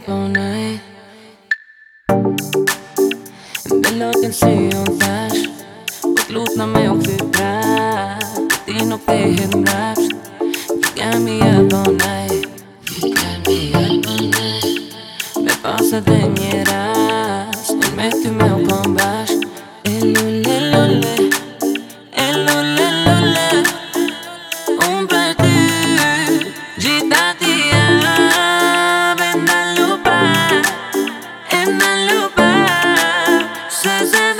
japonaj Dhe lotin si unë thash Po t'lut në me u këthi prap Ti nuk të hitë mrapsht Kemi japonaj Kemi japonaj Me pasë dhe një rast Se